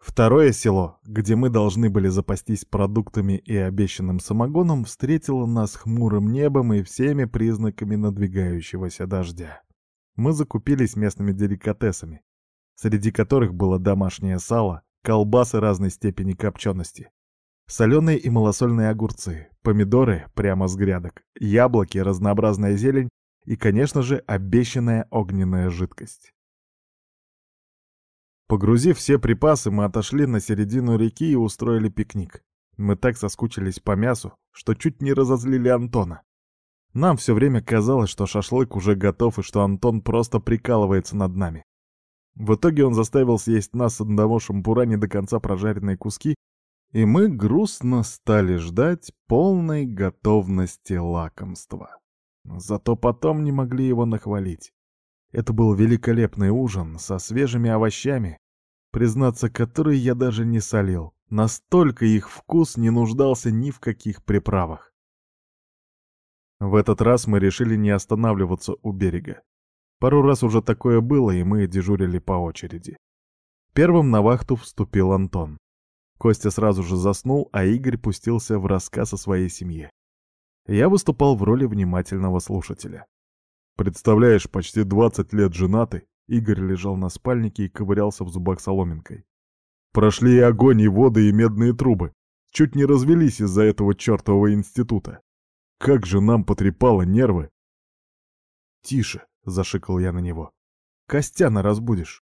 Второе село, где мы должны были запастись продуктами и обещанным самогоном, встретило нас хмурым небом и всеми признаками надвигающегося дождя. Мы закупились местными деликатесами, среди которых было домашнее сало, колбасы разной степени копчености, соленые и малосольные огурцы, помидоры прямо с грядок, яблоки, разнообразная зелень и, конечно же, обещанная огненная жидкость. Погрузив все припасы, мы отошли на середину реки и устроили пикник. Мы так соскучились по мясу, что чуть не разозлили Антона. Нам все время казалось, что шашлык уже готов и что Антон просто прикалывается над нами. В итоге он заставил съесть нас с одного шампура не до конца прожаренные куски, и мы грустно стали ждать полной готовности лакомства. Зато потом не могли его нахвалить. Это был великолепный ужин со свежими овощами, признаться, которые я даже не солил. Настолько их вкус не нуждался ни в каких приправах. В этот раз мы решили не останавливаться у берега. Пару раз уже такое было, и мы дежурили по очереди. Первым на вахту вступил Антон. Костя сразу же заснул, а Игорь пустился в рассказ о своей семье. Я выступал в роли внимательного слушателя. Представляешь, почти 20 лет женатый, Игорь лежал на спальнике и ковырялся в зубах соломинкой. Прошли и огонь, и воды, и медные трубы. Чуть не развелись из-за этого чертового института. Как же нам потрепало нервы. «Тише!» — зашикал я на него. «Костяна разбудишь».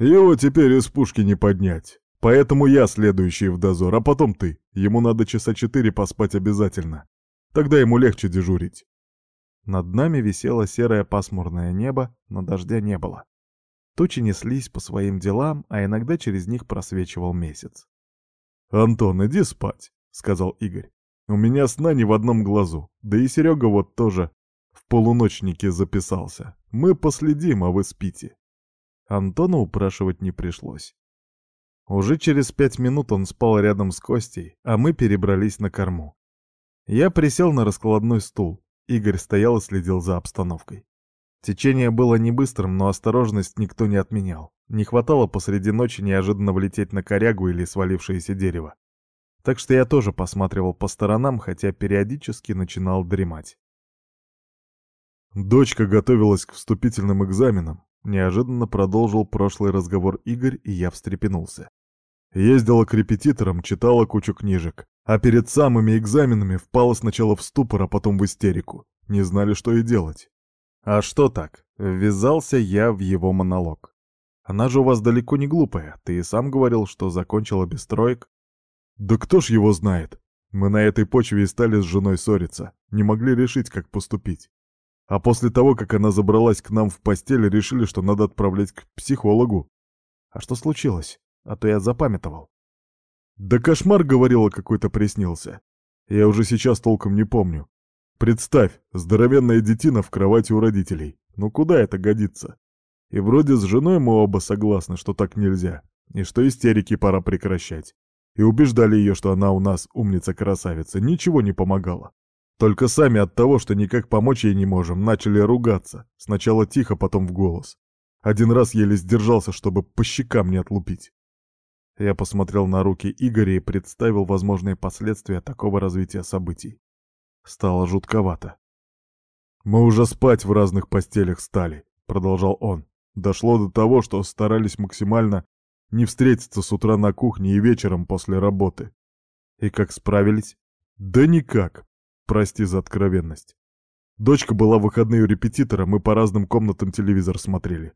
«Его теперь из пушки не поднять. Поэтому я следующий в дозор, а потом ты. Ему надо часа четыре поспать обязательно. Тогда ему легче дежурить. Над нами висело серое пасмурное небо, но дождя не было. Тучи неслись по своим делам, а иногда через них просвечивал месяц. «Антон, иди спать», — сказал Игорь. «У меня сна не в одном глазу, да и Серега вот тоже в полуночнике записался. Мы последим, а вы спите». Антона упрашивать не пришлось. Уже через пять минут он спал рядом с Костей, а мы перебрались на корму. Я присел на раскладной стул, Игорь стоял и следил за обстановкой. Течение было не быстрым, но осторожность никто не отменял. Не хватало посреди ночи неожиданно влететь на корягу или свалившееся дерево. Так что я тоже посматривал по сторонам, хотя периодически начинал дремать. Дочка готовилась к вступительным экзаменам. Неожиданно продолжил прошлый разговор Игорь, и я встрепенулся. Ездила к репетиторам, читала кучу книжек. А перед самыми экзаменами впала сначала в ступор, а потом в истерику. Не знали, что и делать. А что так? Ввязался я в его монолог. Она же у вас далеко не глупая. Ты и сам говорил, что закончила без троек. Да кто ж его знает? Мы на этой почве и стали с женой ссориться. Не могли решить, как поступить. А после того, как она забралась к нам в постель, решили, что надо отправлять к психологу. А что случилось? А то я запамятовал. Да кошмар, говорила, какой-то приснился. Я уже сейчас толком не помню. Представь, здоровенная детина в кровати у родителей. Ну куда это годится? И вроде с женой мы оба согласны, что так нельзя, и что истерики пора прекращать. И убеждали ее, что она у нас умница-красавица, ничего не помогало. Только сами от того, что никак помочь ей не можем, начали ругаться. Сначала тихо, потом в голос. Один раз еле сдержался, чтобы по щекам не отлупить. Я посмотрел на руки Игоря и представил возможные последствия такого развития событий. Стало жутковато. «Мы уже спать в разных постелях стали», — продолжал он. «Дошло до того, что старались максимально не встретиться с утра на кухне и вечером после работы. И как справились? Да никак. Прости за откровенность. Дочка была в выходные у репетитора, мы по разным комнатам телевизор смотрели.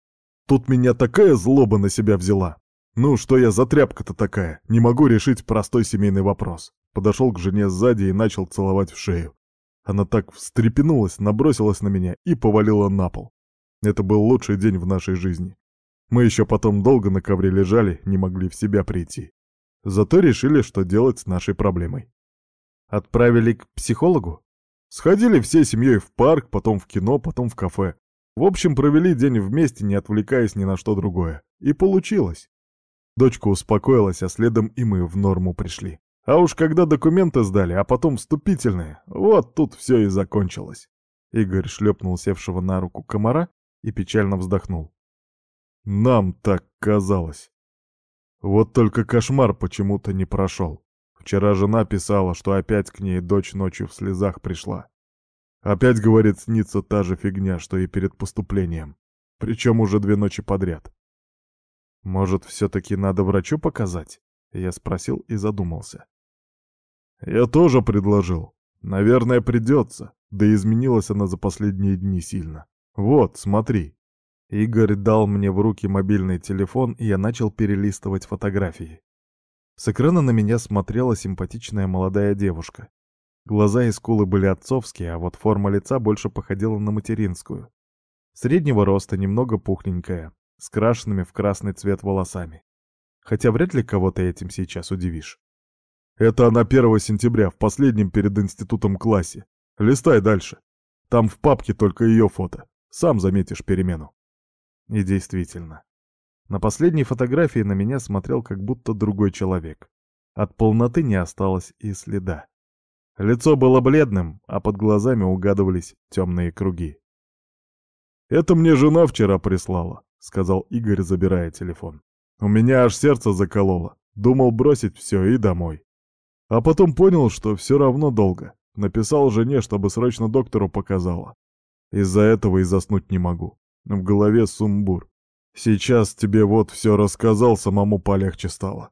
Тут меня такая злоба на себя взяла. Ну, что я за тряпка-то такая? Не могу решить простой семейный вопрос. Подошел к жене сзади и начал целовать в шею. Она так встрепенулась, набросилась на меня и повалила на пол. Это был лучший день в нашей жизни. Мы еще потом долго на ковре лежали, не могли в себя прийти. Зато решили, что делать с нашей проблемой. Отправили к психологу? Сходили всей семьей в парк, потом в кино, потом в кафе. В общем, провели день вместе, не отвлекаясь ни на что другое. И получилось. Дочка успокоилась, а следом и мы в норму пришли. А уж когда документы сдали, а потом вступительные, вот тут все и закончилось. Игорь шлепнул севшего на руку комара и печально вздохнул. Нам так казалось. Вот только кошмар почему-то не прошел. Вчера жена писала, что опять к ней дочь ночью в слезах пришла. Опять, говорит, снится та же фигня, что и перед поступлением. Причем уже две ночи подряд. Может, все-таки надо врачу показать? Я спросил и задумался. Я тоже предложил. Наверное, придется. Да изменилась она за последние дни сильно. Вот, смотри. Игорь дал мне в руки мобильный телефон, и я начал перелистывать фотографии. С экрана на меня смотрела симпатичная молодая девушка. Глаза и скулы были отцовские, а вот форма лица больше походила на материнскую. Среднего роста, немного пухленькая, с крашенными в красный цвет волосами. Хотя вряд ли кого-то этим сейчас удивишь. Это она 1 сентября, в последнем перед институтом классе. Листай дальше. Там в папке только ее фото. Сам заметишь перемену. И действительно. На последней фотографии на меня смотрел как будто другой человек. От полноты не осталось и следа. Лицо было бледным, а под глазами угадывались темные круги. «Это мне жена вчера прислала», — сказал Игорь, забирая телефон. «У меня аж сердце закололо. Думал бросить все и домой. А потом понял, что все равно долго. Написал жене, чтобы срочно доктору показала. Из-за этого и заснуть не могу. В голове сумбур. Сейчас тебе вот все рассказал, самому полегче стало.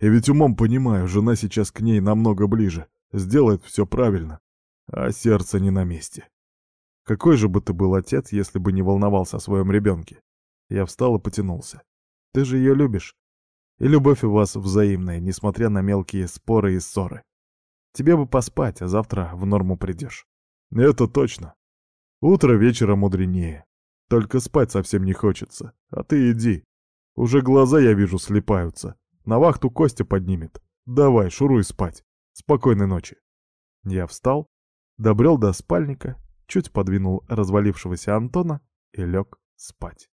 И ведь умом понимаю, жена сейчас к ней намного ближе. Сделает все правильно. А сердце не на месте. Какой же бы ты был отец, если бы не волновался о своем ребенке? Я встал и потянулся. Ты же ее любишь. И любовь у вас взаимная, несмотря на мелкие споры и ссоры. Тебе бы поспать, а завтра в норму придешь. Это точно. Утро вечера мудренее. Только спать совсем не хочется. А ты иди. Уже глаза, я вижу, слепаются. На вахту Костя поднимет. Давай, шуруй спать. Спокойной ночи. Я встал, добрел до спальника, чуть подвинул развалившегося Антона и лег спать.